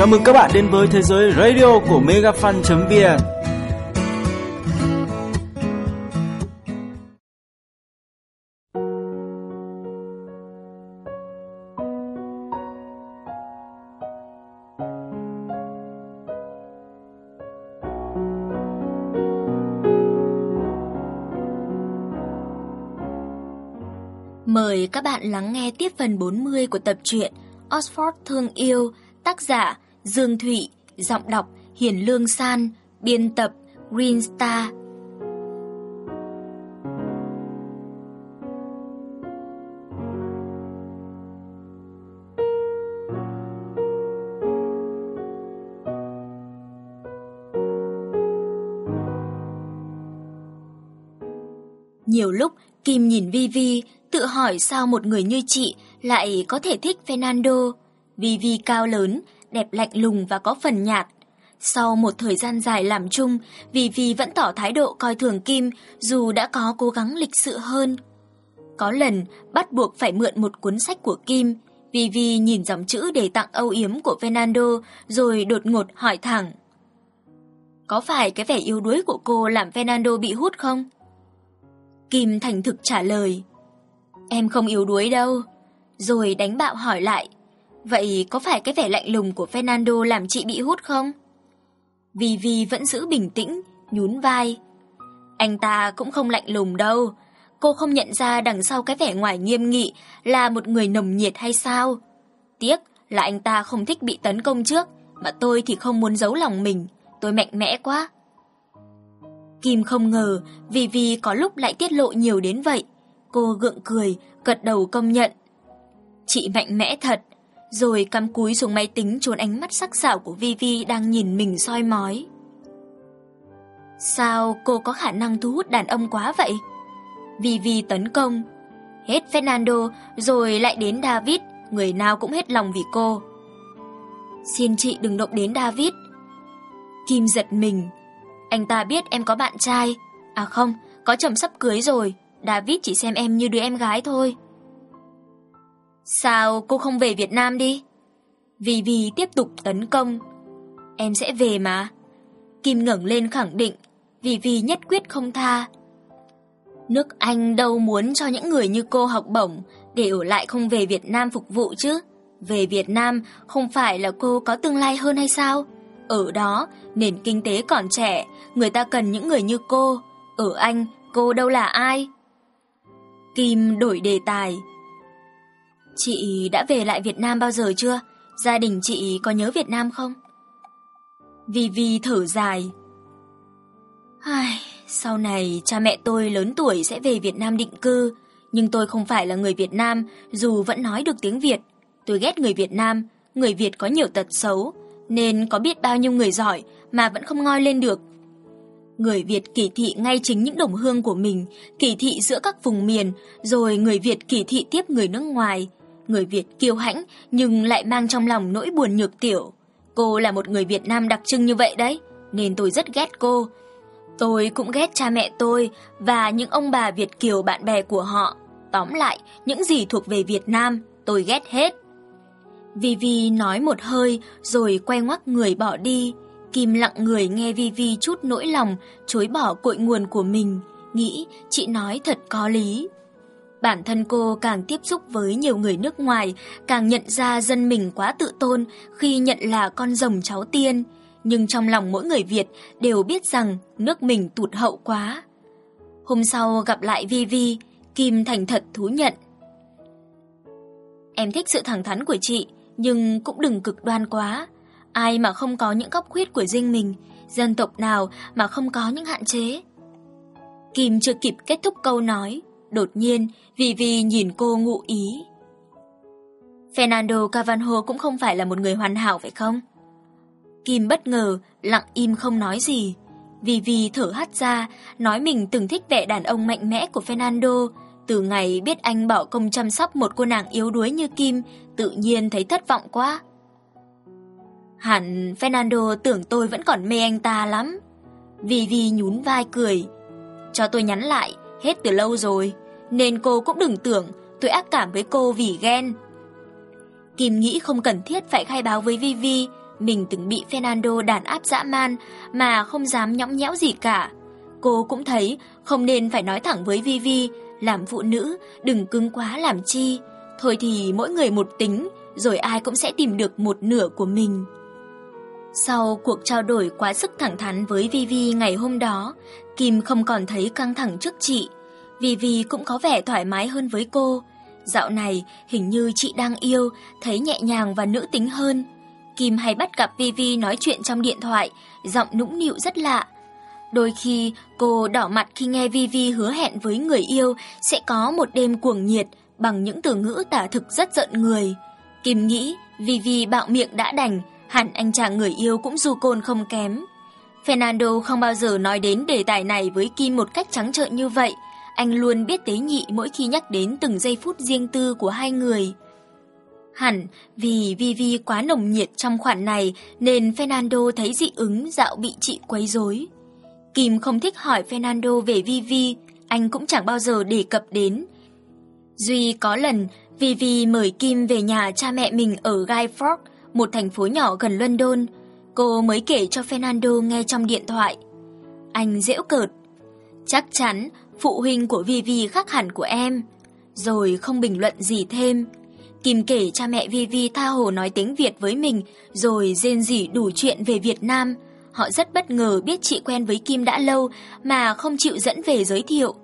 Chào mừng các bạn đến với thế giới radio của megafan.vn Mời các bạn lắng nghe tiếp phần 40 của tập truyện Oxford Thương Yêu, tác giả Dương Thụy, giọng đọc Hiền Lương San, biên tập Green Star. Nhiều lúc Kim nhìn Vivi tự hỏi sao một người như chị lại có thể thích Fernando. Vivi cao lớn, đẹp lạnh lùng và có phần nhạt. Sau một thời gian dài làm chung, Vivi vẫn tỏ thái độ coi thường Kim dù đã có cố gắng lịch sự hơn. Có lần bắt buộc phải mượn một cuốn sách của Kim, Vivi nhìn dòng chữ để tặng âu yếm của Fernando rồi đột ngột hỏi thẳng. Có phải cái vẻ yếu đuối của cô làm Fernando bị hút không? Kim thành thực trả lời. Em không yếu đuối đâu. Rồi đánh bạo hỏi lại. Vậy có phải cái vẻ lạnh lùng của Fernando làm chị bị hút không? Vivi vẫn giữ bình tĩnh, nhún vai. Anh ta cũng không lạnh lùng đâu. Cô không nhận ra đằng sau cái vẻ ngoài nghiêm nghị là một người nồng nhiệt hay sao? Tiếc là anh ta không thích bị tấn công trước, mà tôi thì không muốn giấu lòng mình. Tôi mạnh mẽ quá. Kim không ngờ Vivi có lúc lại tiết lộ nhiều đến vậy. Cô gượng cười, gật đầu công nhận. Chị mạnh mẽ thật, rồi cắm cúi xuống máy tính trốn ánh mắt sắc sảo của Vivi đang nhìn mình soi mói. Sao cô có khả năng thu hút đàn ông quá vậy? Vivi tấn công. Hết Fernando rồi lại đến David, người nào cũng hết lòng vì cô. Xin chị đừng động đến David. Kim giật mình. Anh ta biết em có bạn trai. À không, có chồng sắp cưới rồi. David chỉ xem em như đứa em gái thôi. Sao cô không về Việt Nam đi? Vì vì tiếp tục tấn công. Em sẽ về mà. Kim ngẩng lên khẳng định, vì vì nhất quyết không tha. Nước Anh đâu muốn cho những người như cô học bổng để ở lại không về Việt Nam phục vụ chứ. Về Việt Nam không phải là cô có tương lai hơn hay sao? Ở đó, nền kinh tế còn trẻ, người ta cần những người như cô. Ở Anh, cô đâu là ai? Kim đổi đề tài. Chị đã về lại Việt Nam bao giờ chưa? Gia đình chị có nhớ Việt Nam không? Vì vì thở dài. Ai, sau này cha mẹ tôi lớn tuổi sẽ về Việt Nam định cư, nhưng tôi không phải là người Việt Nam dù vẫn nói được tiếng Việt. Tôi ghét người Việt Nam, người Việt có nhiều tật xấu, nên có biết bao nhiêu người giỏi mà vẫn không ngoi lên được. Người Việt kỳ thị ngay chính những đồng hương của mình, kỳ thị giữa các vùng miền, rồi người Việt kỳ thị tiếp người nước ngoài. Người Việt kiêu hãnh nhưng lại mang trong lòng nỗi buồn nhược tiểu. Cô là một người Việt Nam đặc trưng như vậy đấy, nên tôi rất ghét cô. Tôi cũng ghét cha mẹ tôi và những ông bà Việt kiều bạn bè của họ. Tóm lại, những gì thuộc về Việt Nam, tôi ghét hết. Vivi nói một hơi rồi quay ngoắc người bỏ đi. Kim lặng người nghe Vivi chút nỗi lòng, chối bỏ cội nguồn của mình, nghĩ chị nói thật có lý. Bản thân cô càng tiếp xúc với nhiều người nước ngoài, càng nhận ra dân mình quá tự tôn khi nhận là con rồng cháu tiên. Nhưng trong lòng mỗi người Việt đều biết rằng nước mình tụt hậu quá. Hôm sau gặp lại Vivi, Kim thành thật thú nhận. Em thích sự thẳng thắn của chị, nhưng cũng đừng cực đoan quá. Ai mà không có những góc khuyết của riêng mình, dân tộc nào mà không có những hạn chế. Kim chưa kịp kết thúc câu nói, đột nhiên Vivi nhìn cô ngụ ý. Fernando Cavanho cũng không phải là một người hoàn hảo phải không? Kim bất ngờ, lặng im không nói gì. Vivi thở hắt ra, nói mình từng thích vẻ đàn ông mạnh mẽ của Fernando. Từ ngày biết anh bỏ công chăm sóc một cô nàng yếu đuối như Kim, tự nhiên thấy thất vọng quá. Hẳn Fernando tưởng tôi vẫn còn mê anh ta lắm. Vivi nhún vai cười. Cho tôi nhắn lại, hết từ lâu rồi, nên cô cũng đừng tưởng tôi ác cảm với cô vì ghen. Kim nghĩ không cần thiết phải khai báo với Vivi, Mình từng bị Fernando đàn áp dã man mà không dám nhõng nhẽo gì cả. Cô cũng thấy không nên phải nói thẳng với Vivi, làm phụ nữ đừng cứng quá làm chi. Thôi thì mỗi người một tính, rồi ai cũng sẽ tìm được một nửa của mình. Sau cuộc trao đổi quá sức thẳng thắn với Vivi ngày hôm đó, Kim không còn thấy căng thẳng trước chị. Vivi cũng có vẻ thoải mái hơn với cô. Dạo này hình như chị đang yêu, thấy nhẹ nhàng và nữ tính hơn. Kim hay bắt gặp Vivi nói chuyện trong điện thoại, giọng nũng nịu rất lạ. Đôi khi cô đỏ mặt khi nghe Vivi hứa hẹn với người yêu sẽ có một đêm cuồng nhiệt bằng những từ ngữ tả thực rất giận người. Kim nghĩ Vivi bạo miệng đã đành, hẳn anh chàng người yêu cũng du côn không kém. Fernando không bao giờ nói đến đề tài này với Kim một cách trắng trợn như vậy. Anh luôn biết tế nhị mỗi khi nhắc đến từng giây phút riêng tư của hai người. Hẳn vì Vivi quá nồng nhiệt trong khoản này nên Fernando thấy dị ứng dạo bị chị quấy rối. Kim không thích hỏi Fernando về Vivi, anh cũng chẳng bao giờ đề cập đến. Duy có lần Vivi mời Kim về nhà cha mẹ mình ở Guy Fawkes, một thành phố nhỏ gần London. Cô mới kể cho Fernando nghe trong điện thoại. Anh dễu cợt. Chắc chắn phụ huynh của Vivi khác hẳn của em. Rồi không bình luận gì thêm. Kim kể cha mẹ Vivi tha hồ nói tiếng Việt với mình, rồi rên rỉ đủ chuyện về Việt Nam. Họ rất bất ngờ biết chị quen với Kim đã lâu mà không chịu dẫn về giới thiệu.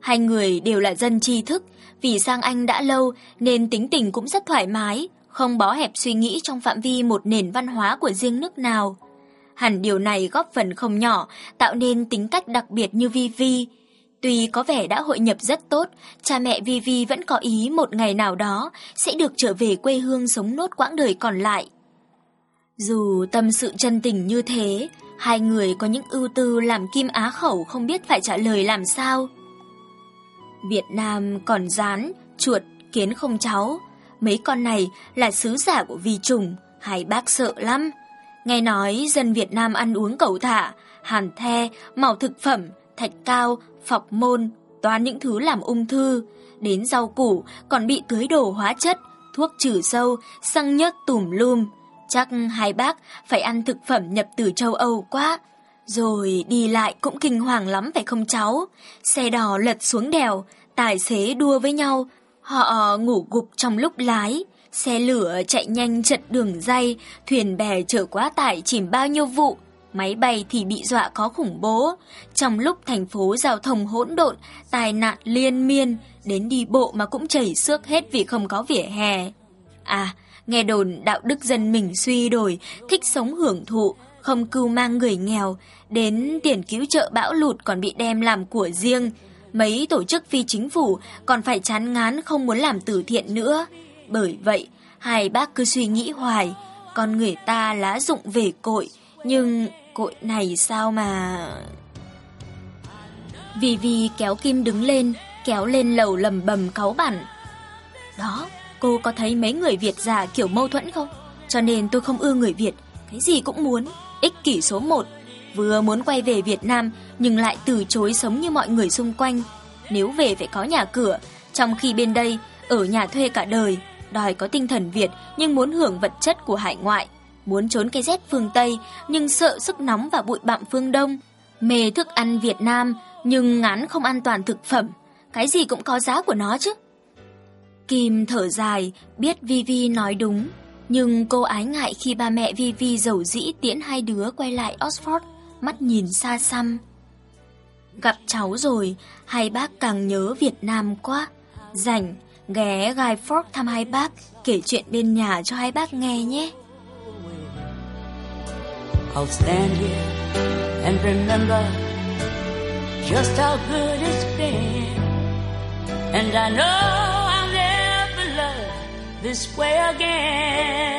Hai người đều là dân tri thức, vì sang Anh đã lâu nên tính tình cũng rất thoải mái, không bó hẹp suy nghĩ trong phạm vi một nền văn hóa của riêng nước nào. Hẳn điều này góp phần không nhỏ tạo nên tính cách đặc biệt như Vivi. Tuy có vẻ đã hội nhập rất tốt, cha mẹ Vivi vẫn có ý một ngày nào đó sẽ được trở về quê hương sống nốt quãng đời còn lại. Dù tâm sự chân tình như thế, hai người có những ưu tư làm Kim Á khẩu không biết phải trả lời làm sao. Việt Nam còn rán, chuột, kiến không cháu. Mấy con này là sứ giả của vi trùng, hai bác sợ lắm. Nghe nói dân Việt Nam ăn uống cầu thả, hàn the, màu thực phẩm, thạch cao, phọc môn, toàn những thứ làm ung thư. Đến rau củ còn bị tưới đổ hóa chất, thuốc trừ sâu, xăng nhớt tùm lum. Chắc hai bác phải ăn thực phẩm nhập từ châu Âu quá. Rồi đi lại cũng kinh hoàng lắm phải không cháu? Xe đò lật xuống đèo, tài xế đua với nhau. Họ ờ, ngủ gục trong lúc lái. Xe lửa chạy nhanh chật đường dây, thuyền bè chở quá tải chìm bao nhiêu vụ. Máy bay thì bị dọa có khủng bố. Trong lúc thành phố giao thông hỗn độn, tai nạn liên miên, đến đi bộ mà cũng chảy xước hết vì không có vỉa hè. À, nghe đồn đạo đức dân mình suy đổi, thích sống hưởng thụ, không cưu mang người nghèo, đến tiền cứu trợ bão lụt còn bị đem làm của riêng. Mấy tổ chức phi chính phủ còn phải chán ngán không muốn làm từ thiện nữa. Bởi vậy, hai bác cứ suy nghĩ hoài, con người ta lá dụng về cội, nhưng cội này sao mà... Vì Vì kéo Kim đứng lên, kéo lên lầu lầm bầm cáu bản. Đó, cô có thấy mấy người Việt già kiểu mâu thuẫn không? Cho nên tôi không ưa người Việt, cái gì cũng muốn, ích kỷ số 1. Vừa muốn quay về Việt Nam nhưng lại từ chối sống như mọi người xung quanh. Nếu về phải có nhà cửa, trong khi bên đây ở nhà thuê cả đời, đòi có tinh thần Việt nhưng muốn hưởng vật chất của hải ngoại, muốn trốn cái rét phương Tây nhưng sợ sức nóng và bụi bặm phương Đông, mê thức ăn Việt Nam nhưng ngán không an toàn thực phẩm, cái gì cũng có giá của nó chứ. Kim thở dài, biết Vivi nói đúng, nhưng cô ái ngại khi ba mẹ Vivi giàu dĩ tiễn hai đứa quay lại Oxford, mắt nhìn xa xăm. Gặp cháu rồi, hai bác càng nhớ Việt Nam quá. Rảnh, ghé Guy Fawkes thăm hai bác, kể chuyện bên nhà cho hai bác nghe nhé. I'll stand here and remember just how good it's been. And I know I'll never love this way again.